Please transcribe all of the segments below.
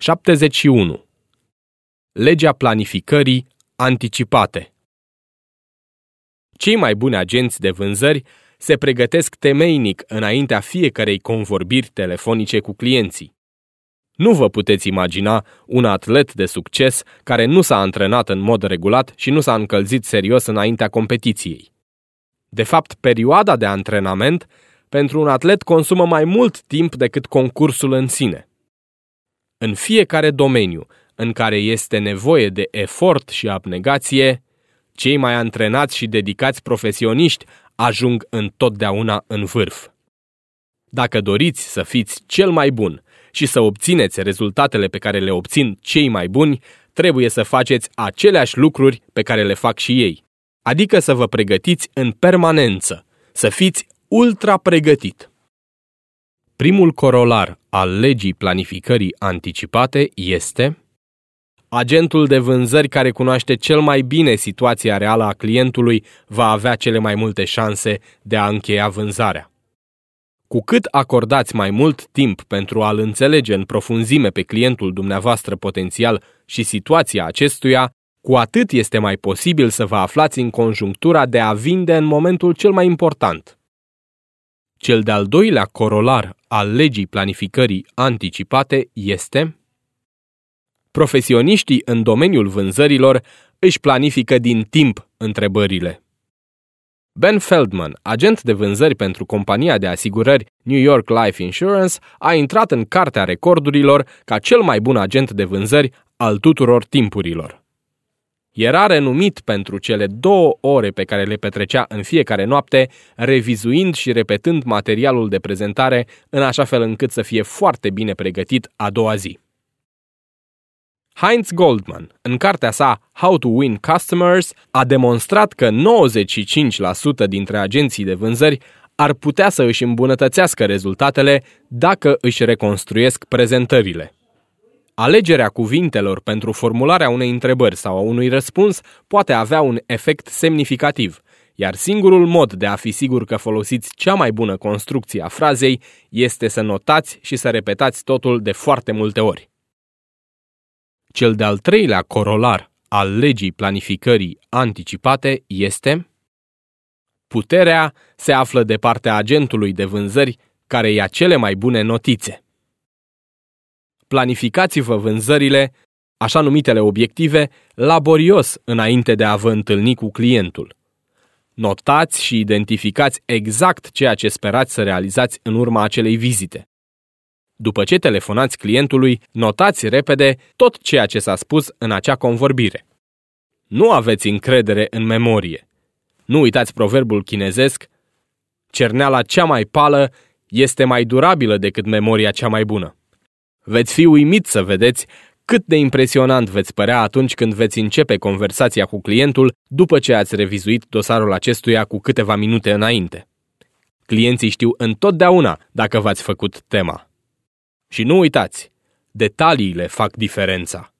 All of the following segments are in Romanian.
71. Legea planificării anticipate. Cei mai buni agenți de vânzări se pregătesc temeinic înaintea fiecarei convorbiri telefonice cu clienții. Nu vă puteți imagina un atlet de succes care nu s-a antrenat în mod regulat și nu s-a încălzit serios înaintea competiției. De fapt, perioada de antrenament pentru un atlet consumă mai mult timp decât concursul în sine. În fiecare domeniu în care este nevoie de efort și abnegație, cei mai antrenați și dedicați profesioniști ajung întotdeauna în vârf. Dacă doriți să fiți cel mai bun și să obțineți rezultatele pe care le obțin cei mai buni, trebuie să faceți aceleași lucruri pe care le fac și ei. Adică să vă pregătiți în permanență, să fiți ultra pregătit. Primul corolar al legii planificării anticipate este Agentul de vânzări care cunoaște cel mai bine situația reală a clientului va avea cele mai multe șanse de a încheia vânzarea. Cu cât acordați mai mult timp pentru a-l înțelege în profunzime pe clientul dumneavoastră potențial și situația acestuia, cu atât este mai posibil să vă aflați în conjunctura de a vinde în momentul cel mai important. Cel de-al doilea corolar al legii planificării anticipate este Profesioniștii în domeniul vânzărilor își planifică din timp întrebările. Ben Feldman, agent de vânzări pentru compania de asigurări New York Life Insurance, a intrat în cartea recordurilor ca cel mai bun agent de vânzări al tuturor timpurilor. Era renumit pentru cele două ore pe care le petrecea în fiecare noapte, revizuind și repetând materialul de prezentare în așa fel încât să fie foarte bine pregătit a doua zi. Heinz Goldman, în cartea sa How to Win Customers, a demonstrat că 95% dintre agenții de vânzări ar putea să își îmbunătățească rezultatele dacă își reconstruiesc prezentările. Alegerea cuvintelor pentru formularea unei întrebări sau a unui răspuns poate avea un efect semnificativ, iar singurul mod de a fi sigur că folosiți cea mai bună construcție a frazei este să notați și să repetați totul de foarte multe ori. Cel de-al treilea corolar al legii planificării anticipate este Puterea se află de partea agentului de vânzări care ia cele mai bune notițe. Planificați-vă vânzările, așa numitele obiective, laborios înainte de a vă întâlni cu clientul. Notați și identificați exact ceea ce sperați să realizați în urma acelei vizite. După ce telefonați clientului, notați repede tot ceea ce s-a spus în acea convorbire. Nu aveți încredere în memorie. Nu uitați proverbul chinezesc, cerneala cea mai pală este mai durabilă decât memoria cea mai bună. Veți fi uimit să vedeți cât de impresionant veți părea atunci când veți începe conversația cu clientul după ce ați revizuit dosarul acestuia cu câteva minute înainte. Clienții știu întotdeauna dacă v-ați făcut tema. Și nu uitați, detaliile fac diferența.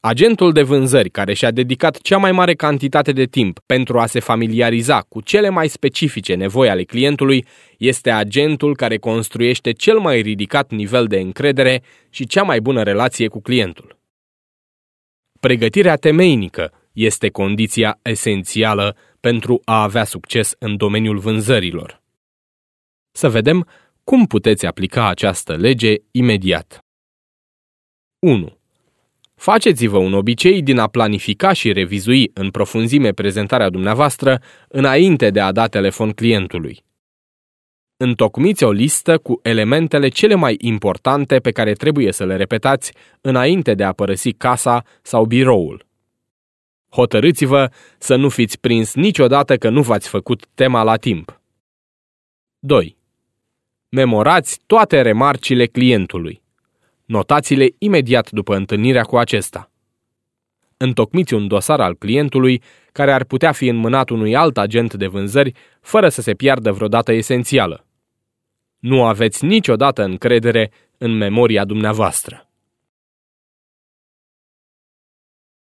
Agentul de vânzări care și-a dedicat cea mai mare cantitate de timp pentru a se familiariza cu cele mai specifice nevoi ale clientului este agentul care construiește cel mai ridicat nivel de încredere și cea mai bună relație cu clientul. Pregătirea temeinică este condiția esențială pentru a avea succes în domeniul vânzărilor. Să vedem cum puteți aplica această lege imediat? 1. Faceți-vă un obicei din a planifica și revizui în profunzime prezentarea dumneavoastră înainte de a da telefon clientului. Întocmiți o listă cu elementele cele mai importante pe care trebuie să le repetați înainte de a părăsi casa sau biroul. Hotărâți-vă să nu fiți prins niciodată că nu v-ați făcut tema la timp. 2. Memorați toate remarcile clientului. Notați-le imediat după întâlnirea cu acesta. Întocmiți un dosar al clientului care ar putea fi înmânat unui alt agent de vânzări fără să se piardă vreodată esențială. Nu aveți niciodată încredere în memoria dumneavoastră.